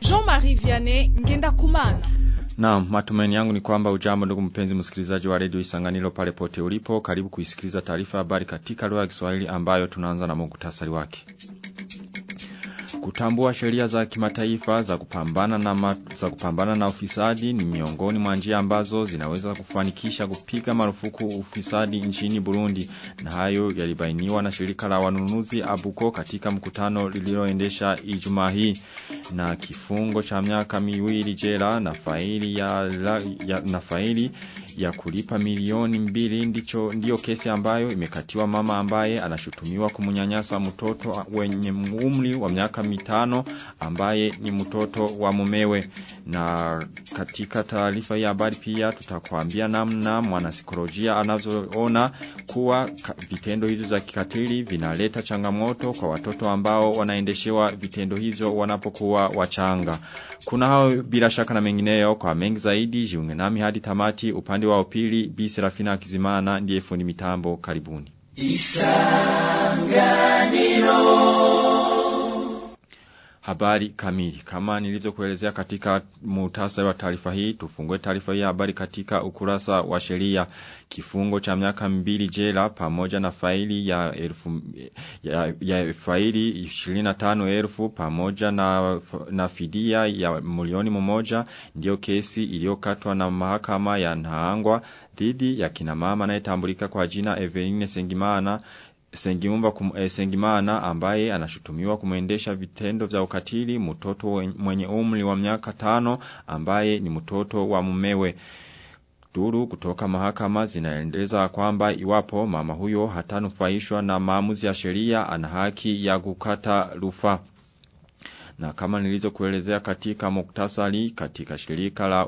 Jean-Marie Vianney Ngenda. Na matumaini yangu ni kwamba ujambo ndugu mpenzi msikilizaji wa redio isanganilo pale pote ulipo. Karibu kuisikiliza taarifa habari katika lugha ya Kiswahili ambayo tunaanza na muktasari wake. Kutambua sheria za kimataifa za kupambana na ma, za kupambana na ufisadi ni miongoni mwa njia ambazo zinaweza kufanikisha kupiga marufuku ufisadi nchini Burundi. Na hayo yalibainiwa na shirika la wanunuzi Abuko katika mkutano lililoendesha Ijumaa hii. Na kifungo cha miaka miwili jela na faili ya, la, ya na faili ya kulipa milioni mbili ndicho ndio kesi ambayo imekatiwa mama ambaye anashutumiwa kumunyanyasa mtoto wenye umri wa miaka mitano ambaye ni mtoto wa mumewe. Na katika taarifa ya habari pia tutakwambia namna mwanasikolojia anavyoona kuwa vitendo hizo za kikatili vinaleta changamoto kwa watoto ambao wanaendeshewa vitendo hizo wanapokuwa wachanga. Kuna hao bila shaka na mengineyo kwa mengi zaidi jiunge nami hadi tamati. Upande wa upili Bi Serafina Kizimana ndiye fundi mitambo. Karibuni Habari kamili. Kama nilivyokuelezea katika muhtasari wa taarifa hii, tufungue taarifa hii habari katika ukurasa wa sheria kifungo cha miaka mbili jela pamoja na faili ya elfu ya, ya faili 25,000 pamoja na na fidia ya milioni mmoja ndio kesi iliyokatwa na mahakama ya Nahangwa dhidi ya kina mama anayetambulika kwa jina Eveline Sengimana Sengimumba kum, e, Sengimana ambaye anashutumiwa kumwendesha vitendo vya ukatili mtoto mwenye umri wa miaka tano ambaye ni mtoto wa mumewe. Duru kutoka mahakama zinaendeleza kwamba iwapo mama huyo hatanufaishwa na maamuzi ya sheria ana haki ya kukata rufaa. Na kama nilizokuelezea katika muktasari katika shirika la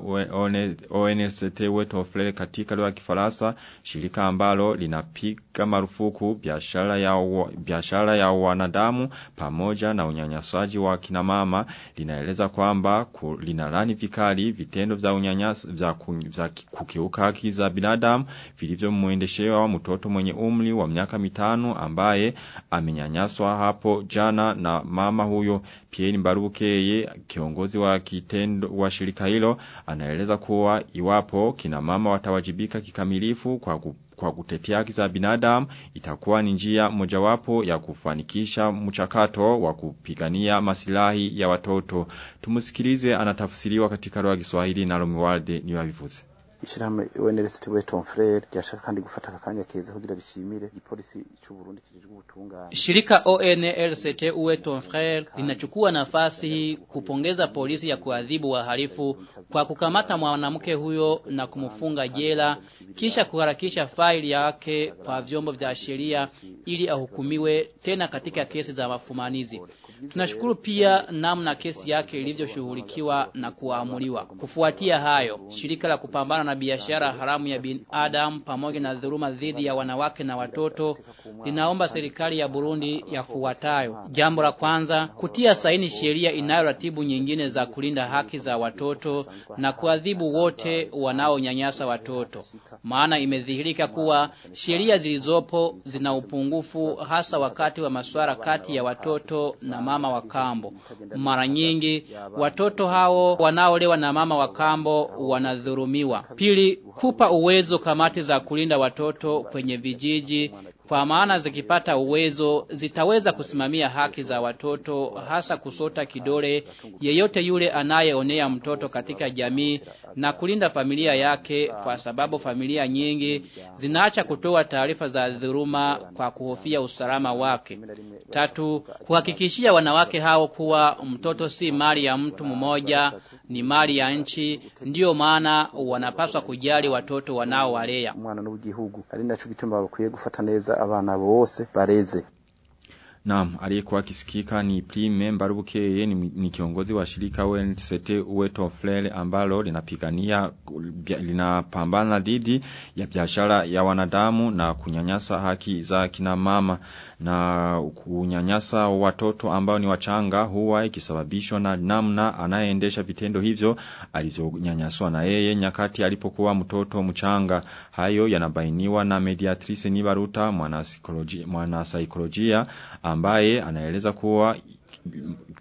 ONST wetu oflele katika lua ya shirika ambalo linapiga marufuku biashara ya biashara ya wanadamu pamoja na unyanyasaji wa kina mama linaeleza kwamba linalani vikali vitendo vya unyanyasa vya, vya kukiuka haki za binadamu vilivyomwendeshewa mutoto mwenye umri wa miaka mitano ambaye amenyanyaswa hapo jana na mama huyo. Pierre Mbarukeye kiongozi wa kitendo wa shirika hilo anaeleza kuwa iwapo kina mama watawajibika kikamilifu kwa ku, kwa kutetea haki za binadamu itakuwa ni njia mojawapo ya kufanikisha mchakato wa kupigania masilahi ya watoto. Tumusikilize anatafsiriwa katika lugha ya Kiswahili na Romualde niwabivuze. Ishirahamwe UNLST we ton frere ryashaka kandi gufata akanya keza kugira rishimire igipolisi cy'u Burundi kijejwe ubutungane. Shirika ONLCT uwe frere linachukua nafasi kupongeza polisi ya kuadhibu wahalifu kwa kukamata mwanamke huyo na kumfunga jela kisha kuharakisha faili yake kwa vyombo vya sheria ili ahukumiwe tena katika kesi za mafumanizi. Tunashukuru pia namna kesi yake ilivyoshughulikiwa na kuamuliwa. Kufuatia hayo, shirika la kupambana na biashara haramu ya binadamu pamoja na dhuluma dhidi ya wanawake na watoto linaomba serikali ya Burundi yafuatayo. Jambo la kwanza, kutia saini sheria inayoratibu nyingine za kulinda haki za watoto na kuadhibu wote wanaonyanyasa watoto. Maana imedhihirika kuwa sheria zilizopo zina upungufu hasa wakati wa masuala kati ya watoto na mama wa kambo. Mara nyingi watoto hao wanaolewa na mama wa kambo wanadhulumiwa. Pili, kupa uwezo kamati za kulinda watoto kwenye vijiji kwa maana zikipata uwezo zitaweza kusimamia haki za watoto hasa kusota kidole yeyote yule anayeonea mtoto katika jamii na kulinda familia yake kwa sababu familia nyingi zinaacha kutoa taarifa za dhuruma kwa kuhofia usalama wake. Tatu, kuhakikishia wanawake hao kuwa mtoto si mali ya mtu mmoja, ni mali ya nchi, ndiyo maana wanapaswa kujali watoto wanaowalea. Mwana gufata neza abana bose bareze. Naam, aliyekuwa akisikika ni Prime Mbarubukeye ni, ni kiongozi wa shirika UNCT Uweto Flele ambalo linapigania linapambana dhidi ya biashara ya wanadamu na kunyanyasa haki za kina mama. Na kunyanyasa watoto ambao ni wachanga huwa ikisababishwa na namna anayeendesha vitendo hivyo alizonyanyaswa na yeye nyakati alipokuwa mtoto mchanga. Hayo yanabainiwa na mediatrice Nibaruta mwana psikolojia mwana ambaye anaeleza kuwa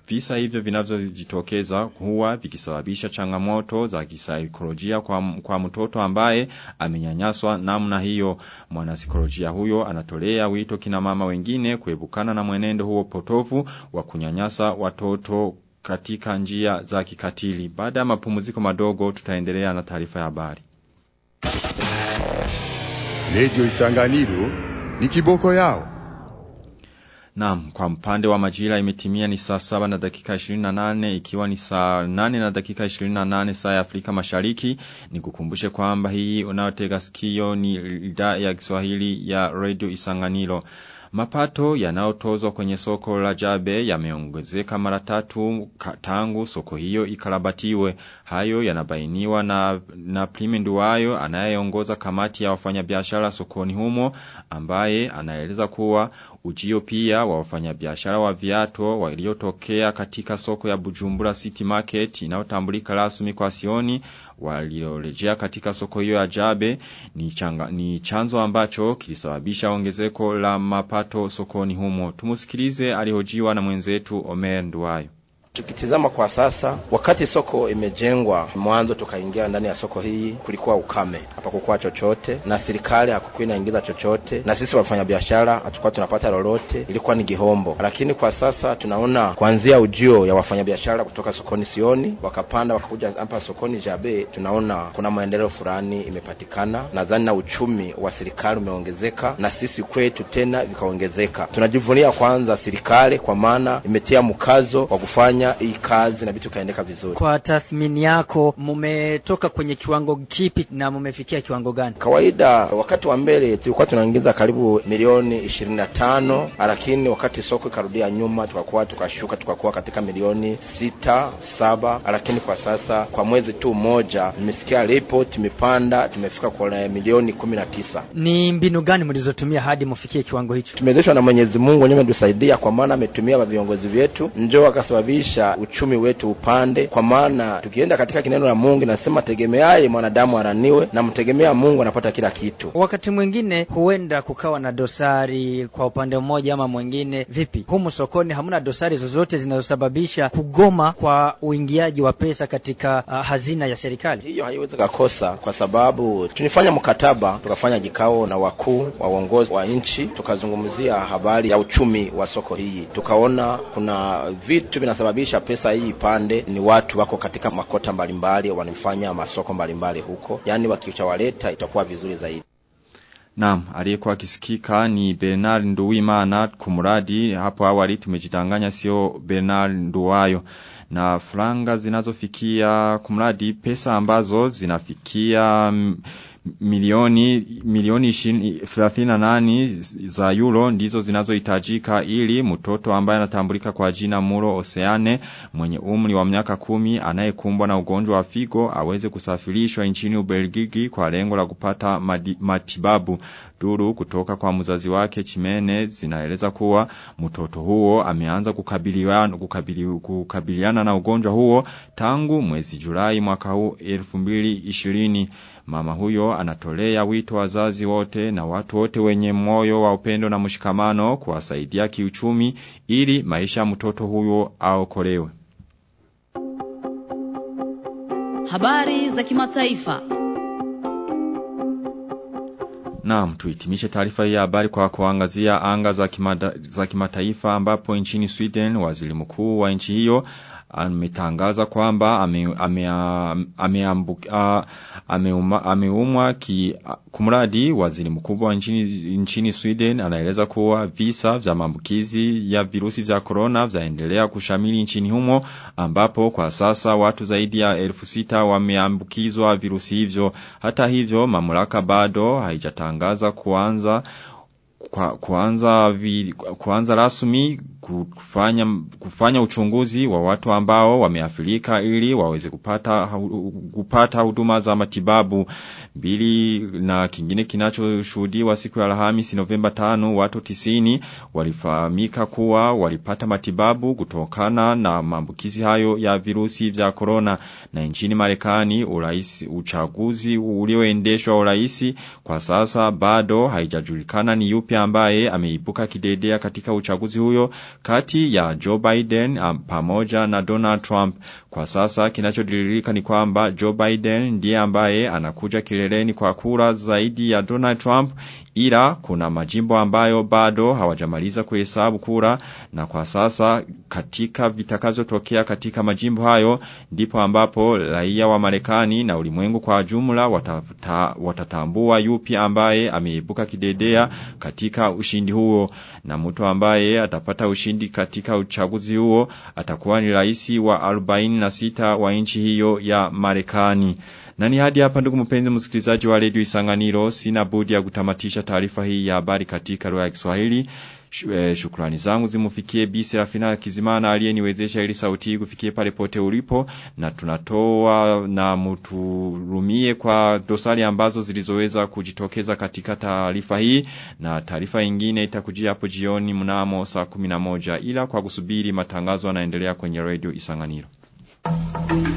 visa hivyo vinavyojitokeza huwa vikisababisha changamoto za kisaikolojia kwa, kwa mtoto ambaye amenyanyaswa namna hiyo. Mwanasikolojia huyo anatolea wito kina mama wengine kuebukana na mwenendo huo potofu wa kunyanyasa watoto katika njia za kikatili. Baada ya mapumziko madogo tutaendelea na taarifa ya habari. Redio Isanganiro ni kiboko yao Naam, kwa mpande wa majira imetimia ni saa saba na dakika 28 ikiwa ni saa nane na dakika 28 saa ya Afrika Mashariki. Ni kukumbushe kwamba hii unayotega sikio ni idhaa ya Kiswahili ya Radio Isanganiro. Mapato yanayotozwa kwenye soko la Jabe yameongezeka mara tatu tangu soko hiyo ikarabatiwe. Hayo yanabainiwa na na Nduwayo anayeongoza kamati ya wafanyabiashara sokoni humo ambaye anaeleza kuwa ujio pia wa wafanyabiashara wa viato waliotokea katika soko ya Bujumbura City Market inayotambulika rasmi kwa Sioni waliorejea katika soko hiyo ya Jabe ni, changa, ni chanzo ambacho kilisababisha ongezeko la mapato sokoni humo. Tumusikilize alihojiwa na mwenzetu Omer Nduwayo. Tukitizama kwa sasa, wakati soko imejengwa mwanzo, tukaingia ndani ya soko hii, kulikuwa ukame, hapakukuwa chochote na serikali hakukuwa inaingiza chochote, na sisi wafanyabiashara hatukuwa tunapata lolote, ilikuwa ni gihombo. Lakini kwa sasa tunaona kuanzia ujio ya wafanyabiashara kutoka sokoni Sioni wakapanda wakakuja hapa sokoni Jabe, tunaona kuna maendeleo fulani imepatikana. Nadhani na uchumi wa serikali umeongezeka na sisi kwetu tena vikaongezeka. Tunajivunia kwanza serikali kwa maana imetia mkazo wa kufanya hii kazi na vitu kaendeka vizuri. Kwa tathmini yako, mumetoka kwenye kiwango kipi na mumefikia kiwango gani? Kawaida wakati wa mbele tulikuwa tunaingiza karibu milioni ishirini na tano, lakini wakati soko ikarudia nyuma tukakuwa tukashuka tukakuwa katika milioni sita saba, lakini kwa sasa kwa mwezi tu mmoja nimesikia report imepanda, tumefika kwa milioni kumi na tisa. Ni mbinu gani mlizotumia hadi mufikie kiwango hicho? Tumewezeshwa na Mwenyezi Mungu, wenyewe ametusaidia kwa maana ametumia wa viongozi vyetu njo akasababisha uchumi wetu upande, kwa maana tukienda katika kineno la Mungu inasema, tegemeaye mwanadamu araniwe na mtegemea Mungu anapata kila kitu. Wakati mwingine huenda kukawa na dosari kwa upande mmoja ama mwingine. Vipi, humu sokoni hamna dosari zozote zinazosababisha kugoma kwa uingiaji wa pesa katika uh, hazina ya serikali? Hiyo haiwezi kukosa, kwa sababu tulifanya mkataba, tukafanya kikao na wakuu wa uongozi wa nchi, tukazungumzia habari ya uchumi wa soko hii, tukaona kuna vitu vinasababisha pesa hii ipande, ni watu wako katika makota mbalimbali, wanafanya masoko mbalimbali huko, yani wakichawaleta itakuwa vizuri zaidi. Naam, aliyekuwa akisikika ni Bernard Nduwimana kumradi hapo awali tumejidanganya sio Bernard Nduwayo na franga zinazofikia kumradi pesa ambazo zinafikia milioni milioni 38 za euro ndizo zinazohitajika ili mtoto ambaye anatambulika kwa jina Muro oseane mwenye umri wa miaka kumi anayekumbwa na ugonjwa wa figo aweze kusafirishwa nchini Ubelgiji kwa lengo la kupata madi, matibabu. Duru kutoka kwa mzazi wake Chimene zinaeleza kuwa mtoto huo ameanza kukabiliana kukabili, kukabiliana na ugonjwa huo tangu mwezi Julai mwaka huu 2020. Mama huyo anatolea wito wazazi wote na watu wote wenye moyo wa upendo na mshikamano kuwasaidia kiuchumi ili maisha mtoto huyo aokolewe. Habari za kimataifa. Naam, tuhitimishe taarifa hii ya habari kwa kuangazia anga za, kimataifa ambapo nchini Sweden waziri mkuu wa nchi hiyo ametangaza kwamba ameumwa kumradi waziri mkubwa nchini, nchini Sweden. Anaeleza kuwa visa vya maambukizi ya virusi vya corona vyaendelea kushamili nchini humo ambapo kwa sasa watu zaidi ya elfu sita wameambukizwa virusi hivyo. Hata hivyo mamlaka bado haijatangaza kuanza kuanza, vi, kuanza rasmi kufanya, kufanya uchunguzi wa watu ambao wameafilika ili waweze kupata, kupata huduma za matibabu. Mbili na kingine kinachoshuhudiwa siku ya Alhamisi Novemba 5 watu tisini walifahamika kuwa walipata matibabu kutokana na maambukizi hayo ya virusi vya corona. Na nchini Marekani uraisi uchaguzi ulioendeshwa uraisi kwa sasa bado haijajulikana ni yupi ambaye ameibuka kidedea katika uchaguzi huyo kati ya Joe Biden pamoja na Donald Trump. Kwa sasa kinachodiririka ni kwamba Joe Biden ndiye ambaye anakuja kileleni kwa kura zaidi ya Donald Trump ila kuna majimbo ambayo bado hawajamaliza kuhesabu kura na kwa sasa katika vitakazotokea katika majimbo hayo ndipo ambapo raia wa Marekani na ulimwengu kwa jumla watata, watatambua yupi ambaye ameibuka kidedea katika ushindi huo. Na mtu ambaye atapata ushindi katika uchaguzi huo atakuwa ni rais wa 46 wa nchi hiyo ya Marekani. Na ni hadi hapa ndugu mpenzi msikilizaji wa Radio Isanganiro sina budi ya kutamatisha taarifa hii ya habari katika lugha ya Kiswahili. Shukrani zangu zimufikie Bi Serafina Kizimana aliyeniwezesha ili sauti kufikie pale pote ulipo na tunatoa na mturumie kwa dosari ambazo zilizoweza kujitokeza katika taarifa hii na taarifa nyingine itakujia hapo jioni mnamo saa 11 ila kwa kusubiri matangazo yanaendelea kwenye radio Isanganiro. Thank you.